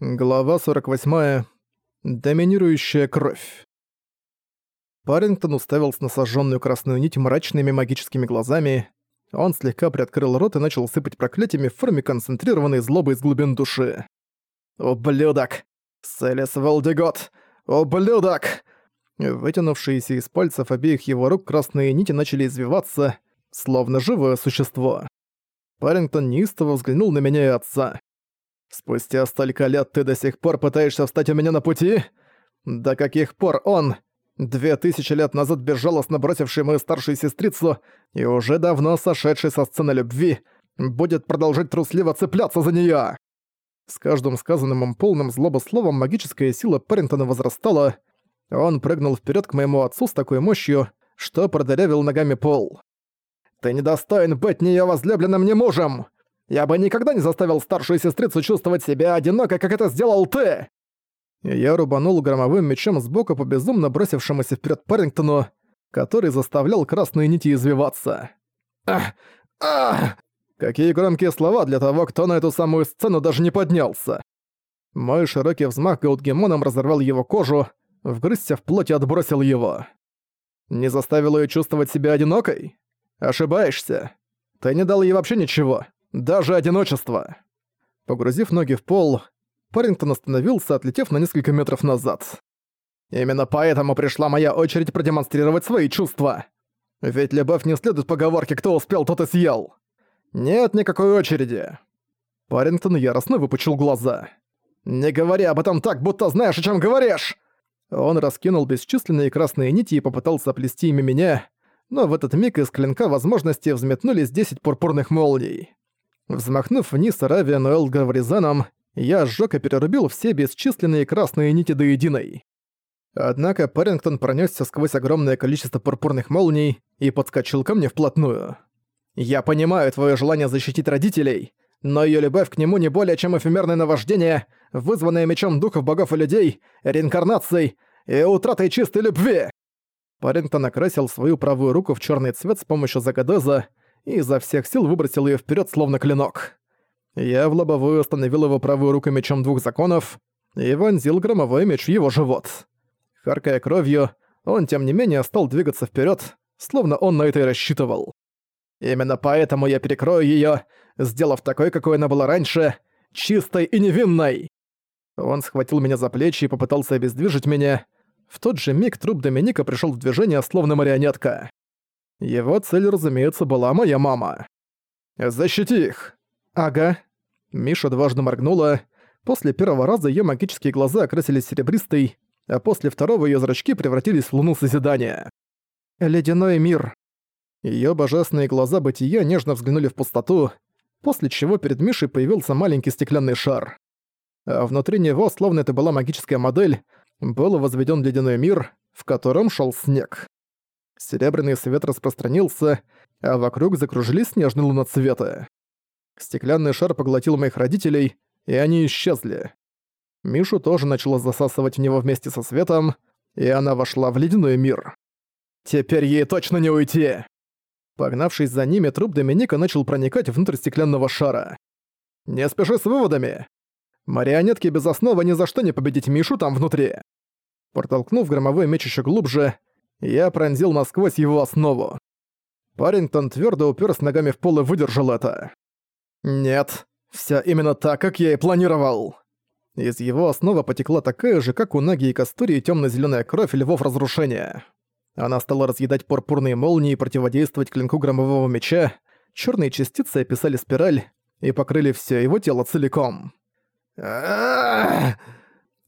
Глава 48. Доминирующая кровь. Парингтон уставился на сожженную красную нить мрачными магическими глазами. Он слегка приоткрыл рот и начал сыпать проклятиями в форме концентрированной злобы из глубин души. «Ублюдок! Селес Валдегот! Ублюдок!» Вытянувшиеся из пальцев обеих его рук красные нити начали извиваться, словно живое существо. Парингтон неистово взглянул на меня и отца. Спустя столько лет ты до сих пор пытаешься встать у меня на пути? До каких пор он, две тысячи лет назад безжалостно бросивший мою старшую сестрицу и уже давно сошедший со сцены любви, будет продолжать трусливо цепляться за неё?» С каждым сказанным им полным злобы словом магическая сила Парентона возрастала, он прыгнул вперед к моему отцу с такой мощью, что продырявил ногами пол. «Ты недостоин быть ни её возлюбленным, ни мужем! Я бы никогда не заставил старшую сестрицу чувствовать себя одиноко, как это сделал ты!» Я рубанул громовым мечом сбоку по безумно бросившемуся вперед Парингтону, который заставлял красные нити извиваться. «Ах! Ах!» Какие громкие слова для того, кто на эту самую сцену даже не поднялся. Мой широкий взмах гаутгемоном разорвал его кожу, вгрызся в плоть и отбросил его. Не заставил ее чувствовать себя одинокой? Ошибаешься. Ты не дал ей вообще ничего. Даже одиночество. Погрузив ноги в пол, Парингтон остановился, отлетев на несколько метров назад. Именно поэтому пришла моя очередь продемонстрировать свои чувства. Ведь любовь не следует поговорке «кто успел, тот и съел». Нет никакой очереди. Парингтон яростно выпучил глаза. «Не говори об этом так, будто знаешь, о чем говоришь!» Он раскинул бесчисленные красные нити и попытался оплести ими меня, но в этот миг из клинка возможности взметнулись десять пурпурных молний. Взмахнув вниз Аравия Ноэл Гавризаном, я сжёг и перерубил все бесчисленные красные нити до единой. Однако Парингтон пронёсся сквозь огромное количество пурпурных молний и подскочил ко мне вплотную. «Я понимаю твоё желание защитить родителей, но её любовь к нему не более чем эфемерное наваждение, вызванное мечом духов богов и людей, реинкарнацией и утратой чистой любви!» Парингтон окрасил свою правую руку в чёрный цвет с помощью Загадеза, и изо всех сил выбросил ее вперед, словно клинок. Я в лобовую остановил его правую руку мечом двух законов и вонзил громовой меч в его живот. Харкая кровью, он тем не менее стал двигаться вперед, словно он на это и рассчитывал. Именно поэтому я перекрою ее, сделав такой, какой она была раньше, чистой и невинной. Он схватил меня за плечи и попытался обездвижить меня. В тот же миг труп Доминика пришел в движение, словно марионетка. Его цель, разумеется, была моя мама. «Защити их!» «Ага». Миша дважды моргнула. После первого раза её магические глаза окрасились серебристой, а после второго её зрачки превратились в луну созидания. «Ледяной мир». Её божественные глаза бытия нежно взглянули в пустоту, после чего перед Мишей появился маленький стеклянный шар. А внутри него, словно это была магическая модель, был возведён ледяной мир, в котором шёл снег. Серебряный свет распространился, а вокруг закружились снежные луноцветы. Стеклянный шар поглотил моих родителей, и они исчезли. Мишу тоже начало засасывать в него вместе со светом, и она вошла в ледяной мир. «Теперь ей точно не уйти!» Погнавшись за ними, труп Доминика начал проникать внутрь стеклянного шара. «Не спеши с выводами! Марионетки без основы ни за что не победить Мишу там внутри!» Протолкнув громовой меч еще глубже, я пронзил насквозь его основу. Парингтон твердо уперся ногами в пол и выдержал это. Нет, все именно так, как я и планировал. Из его основы потекла такая же, как у Наги и Кастурии темно-зеленая кровь львов разрушения. Она стала разъедать пурпурные молнии и противодействовать клинку громового меча. Черные частицы описали спираль и покрыли все его тело целиком.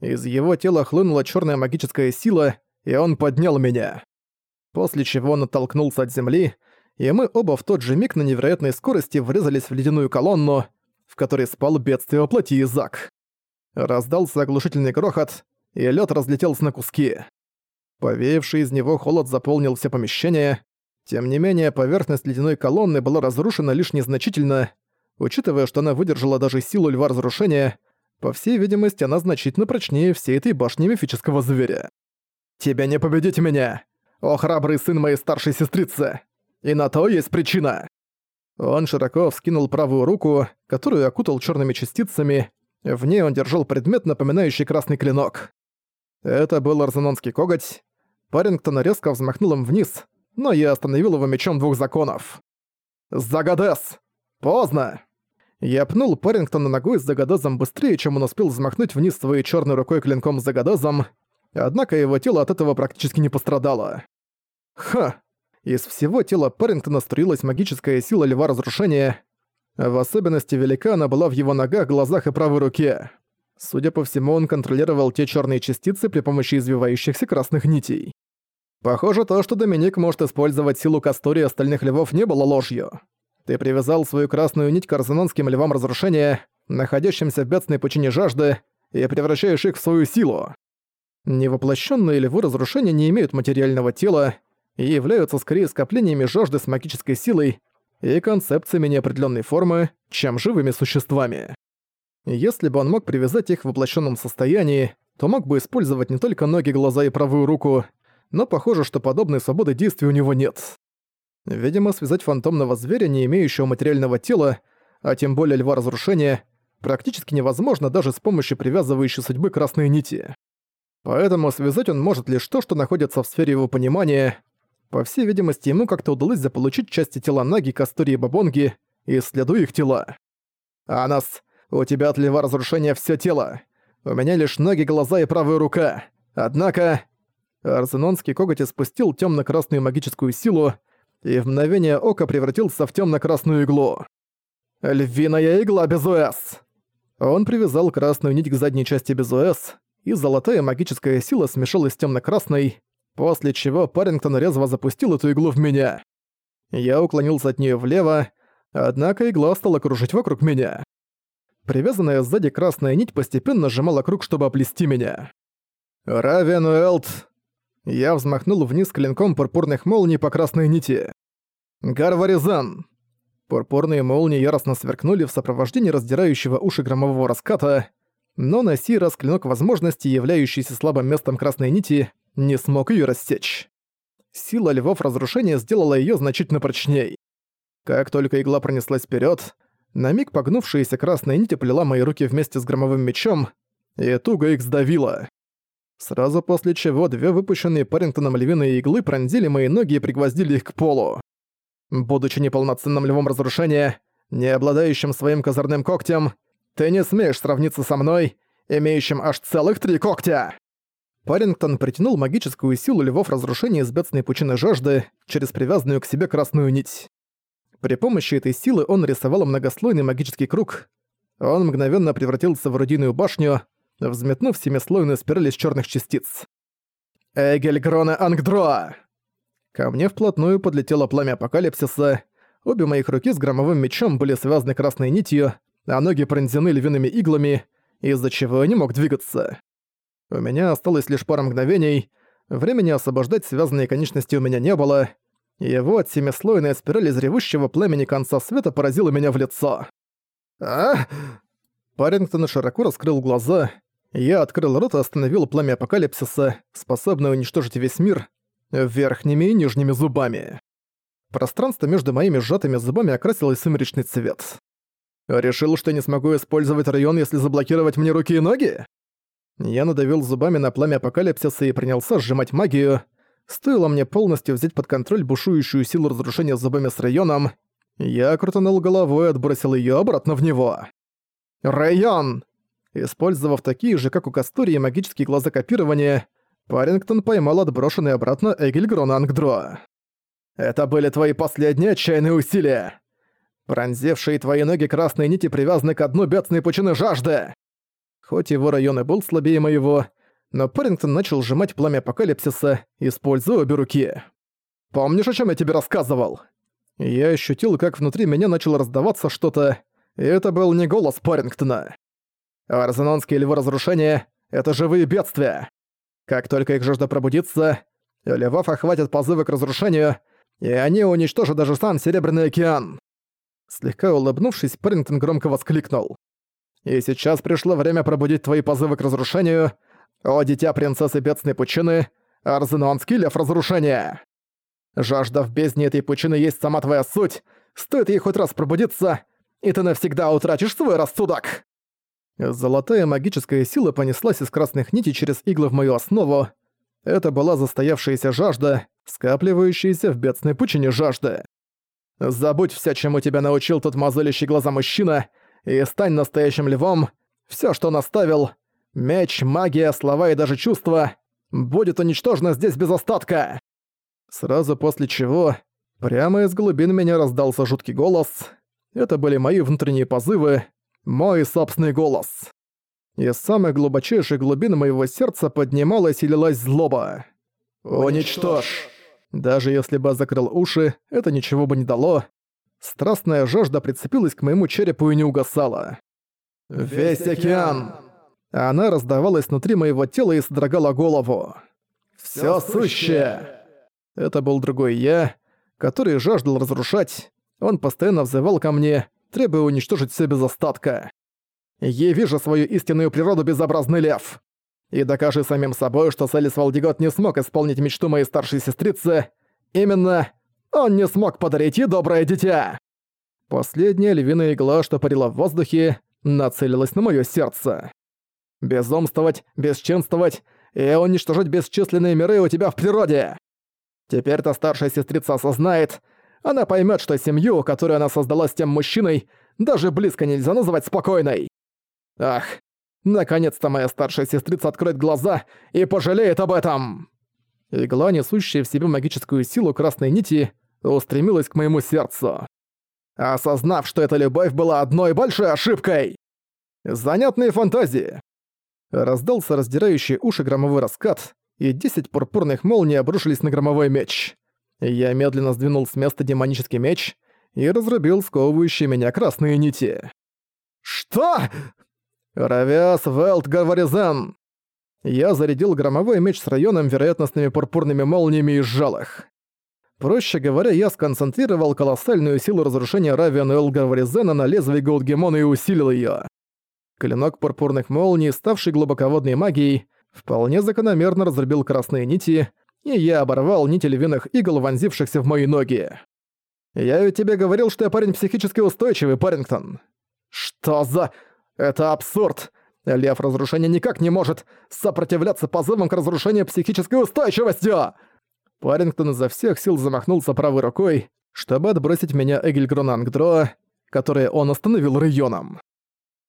Из его тела хлынула черная магическая сила, и он поднял меня. После чего он оттолкнулся от земли, и мы оба в тот же миг на невероятной скорости врезались в ледяную колонну, в которой спал бедствие воплоти Изак. Раздался оглушительный грохот, и лед разлетелся на куски. Повеявший из него холод заполнил все помещение. Тем не менее, поверхность ледяной колонны была разрушена лишь незначительно, учитывая, что она выдержала даже силу льва разрушения, по всей видимости, она значительно прочнее всей этой башни мифического зверя. «Тебя не победить меня! О, храбрый сын моей старшей сестрицы! И на то есть причина!» Он широко вскинул правую руку, которую окутал черными частицами, В ней он держал предмет, напоминающий красный клинок. Это был арзенонский коготь. Парингтон резко взмахнул им вниз, но я остановил его мечом двух законов. «Загадес! Поздно!» Я пнул Парингтона ногой с Загадозом быстрее, чем он успел взмахнуть вниз своей черной рукой клинком с Загадозом, однако его тело от этого практически не пострадало. Ха! Из всего тела Парингтона струилась магическая сила Льва Разрушения. В особенности велика она была в его ногах, глазах и правой руке. Судя по всему, он контролировал те черные частицы при помощи извивающихся красных нитей. Похоже, то, что Доминик может использовать силу Кастори остальных львов, не было ложью. Ты привязал свою красную нить к арзенонским львам разрушения, находящимся в бедственной пучине жажды, и превращаешь их в свою силу. Невоплощенные львы разрушения не имеют материального тела и являются скорее скоплениями жажды с магической силой и концепциями неопределенной формы, чем живыми существами. Если бы он мог привязать их в воплощенном состоянии, то мог бы использовать не только ноги, глаза и правую руку, но похоже, что подобной свободы действий у него нет. Видимо, связать фантомного зверя, не имеющего материального тела, а тем более льва разрушения, практически невозможно даже с помощью привязывающей судьбы красной нити. Поэтому связать он может лишь то, что находится в сфере его понимания. По всей видимости, ему как-то удалось заполучить части тела Наги, Кастори и Бабонги, исследуя их тела. «Анас, у тебя от льва разрушения все тело. У меня лишь ноги, глаза и правая рука. Однако...» Арзенонский коготь испустил темно красную магическую силу, и в мгновение ока превратился в темно-красную иглу. «Львиная игла Безуэс!» Он привязал красную нить к задней части Безуэс, и золотая магическая сила смешалась с темно-красной, после чего Парингтон резво запустил эту иглу в меня. Я уклонился от нее влево, однако игла стала кружить вокруг меня. Привязанная сзади красная нить постепенно сжимала круг, чтобы оплести меня. «Равен Уэлт!» Я взмахнул вниз клинком пурпурных молний по красной нити. «Гарваризан!» Пурпурные молнии яростно сверкнули в сопровождении раздирающего уши громового раската, но на сей раз клинок возможности, являющийся слабым местом красной нити, не смог ее рассечь. Сила львов разрушения сделала ее значительно прочней. Как только игла пронеслась вперед, на миг погнувшаяся красная нить оплела мои руки вместе с громовым мечом, и туго их сдавила. Сразу после чего две выпущенные Парингтоном львиные иглы пронзили мои ноги и пригвоздили их к полу. Будучи неполноценным львом разрушения, не обладающим своим козырным когтем, ты не смеешь сравниться со мной, имеющим аж целых три когтя!» Парингтон притянул магическую силу львов разрушения из бедственной пучины жажды через привязанную к себе красную нить. При помощи этой силы он рисовал многослойный магический круг. Он мгновенно превратился в орудийную башню, взметнув семислойную спираль из черных частиц. «Эгельгрона Ангдроа!» Ко мне вплотную подлетело пламя апокалипсиса, обе моих руки с громовым мечом были связаны красной нитью, а ноги пронзены львиными иглами, из-за чего я не мог двигаться. У меня осталось лишь пара мгновений, времени освобождать связанные конечности у меня не было, и вот семислойная спираль из ревущего племени конца света поразила меня в лицо. а Парингтон широко раскрыл глаза, я открыл рот и остановил пламя апокалипсиса, способное уничтожить весь мир, верхними и нижними зубами. Пространство между моими сжатыми зубами окрасилось сумеречный цвет. Решил, что не смогу использовать район, если заблокировать мне руки и ноги? Я надавил зубами на пламя апокалипсиса и принялся сжимать магию. Стоило мне полностью взять под контроль бушующую силу разрушения зубами с районом, я крутанул головой и отбросил её обратно в него. «Район!» Использовав такие же, как у Кастурии, магические глаза копирования, Парингтон поймал отброшенный обратно Эгельгрона Ангдро. «Это были твои последние отчаянные усилия! Пронзевшие твои ноги красные нити привязаны к дну бедственной пучины жажды!» Хоть его район и был слабее моего, но Парингтон начал сжимать пламя апокалипсиса, используя обе руки. «Помнишь, о чем я тебе рассказывал?» Я ощутил, как внутри меня начало раздаваться что-то, и это был не голос Парингтона. Арзенонские львы разрушения — это живые бедствия. Как только их жажда пробудится, львов охватят позывы к разрушению, и они уничтожат даже сам Серебряный океан. Слегка улыбнувшись, Парингтон громко воскликнул. «И сейчас пришло время пробудить твои позывы к разрушению. О, дитя принцессы бедственной пучины, Арзенонский лев разрушения! Жажда в бездне этой пучины есть сама твоя суть. Стоит ей хоть раз пробудиться, и ты навсегда утратишь свой рассудок!» Золотая магическая сила понеслась из красных нитей через иглы в мою основу. Это была застоявшаяся жажда, скапливающаяся в бедственной пучине жажды. Забудь все, чему тебя научил тот мозолящий глаза мужчина, и стань настоящим львом. Все, что наставил, меч, магия, слова и даже чувства, будет уничтожено здесь без остатка. Сразу после чего, прямо из глубин меня раздался жуткий голос. Это были мои внутренние позывы, мой собственный голос. Из самых глубочайших глубин моего сердца поднималась и лилась злоба. «Уничтожь!» Даже если бы я закрыл уши, это ничего бы не дало. Страстная жажда прицепилась к моему черепу и не угасала. «Весь океан!» Она раздавалась внутри моего тела и содрогала голову. «Всё сущее!» Это был другой я, который жаждал разрушать. Он постоянно взывал ко мне, требуя уничтожить все без остатка. «Яви же свою истинную природу, безобразный лев!» И докажи самим собой, что Селис Валдигот не смог исполнить мечту моей старшей сестрицы. Именно он не смог подарить ей доброе дитя. Последняя львиная игла, что парила в воздухе, нацелилась на моё сердце. Безумствовать, бесчинствовать и уничтожить бесчисленные миры у тебя в природе. Теперь-то старшая сестрица осознает, она поймет, что семью, которую она создала с тем мужчиной, даже близко нельзя называть спокойной. Ах, Наконец-то моя старшая сестрица откроет глаза и пожалеет об этом!» Игла, несущая в себе магическую силу красной нити, устремилась к моему сердцу. Осознав, что эта любовь была одной большой ошибкой! Занятные фантазии! Раздался раздирающий уши громовой раскат, и десять пурпурных молний обрушились на громовой меч. Я медленно сдвинул с места демонический меч и разрубил сковывающие меня красные нити. «Что?» «Равиас Велт Гаваризан!» Я зарядил громовой меч с районом вероятностными пурпурными молниями и сжал их. Проще говоря, я сконцентрировал колоссальную силу разрушения Равиана Эл Гаваризена на лезвие Голдгемона и усилил ее. Клинок пурпурных молний, ставший глубоководной магией, вполне закономерно разрубил красные нити, и я оборвал нити львиных игл, вонзившихся в мои ноги. «Я ведь тебе говорил, что я парень психически устойчивый, Парингтон». «Что за...» Это абсурд! Лев разрушения никак не может сопротивляться позывам к разрушению психической устойчивостью!» Парингтон изо всех сил замахнулся правой рукой, чтобы отбросить меня Эгельгрона Ангдро, которое он остановил районом.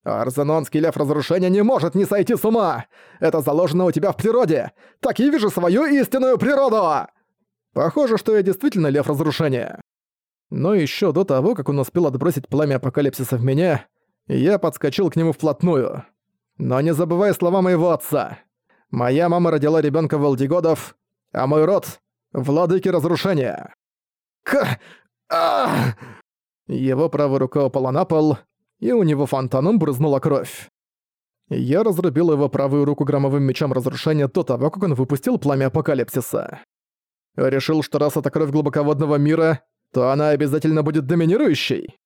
«Арзенонский лев разрушения не может не сойти с ума! Это заложено у тебя в природе! Так и вижу свою истинную природу!» Похоже, что я действительно лев разрушения. Но еще до того, как он успел отбросить пламя апокалипсиса в меня, я подскочил к нему вплотную. Но не забывай слова моего отца. Моя мама родила ребенка Валдигодов, а мой род — владыки разрушения. К... А! Его правая рука упала на пол, и у него фонтаном брызнула кровь. Я разрубил его правую руку громовым мечом разрушения до того, как он выпустил пламя апокалипсиса. Решил, что раз это кровь глубоководного мира, то она обязательно будет доминирующей.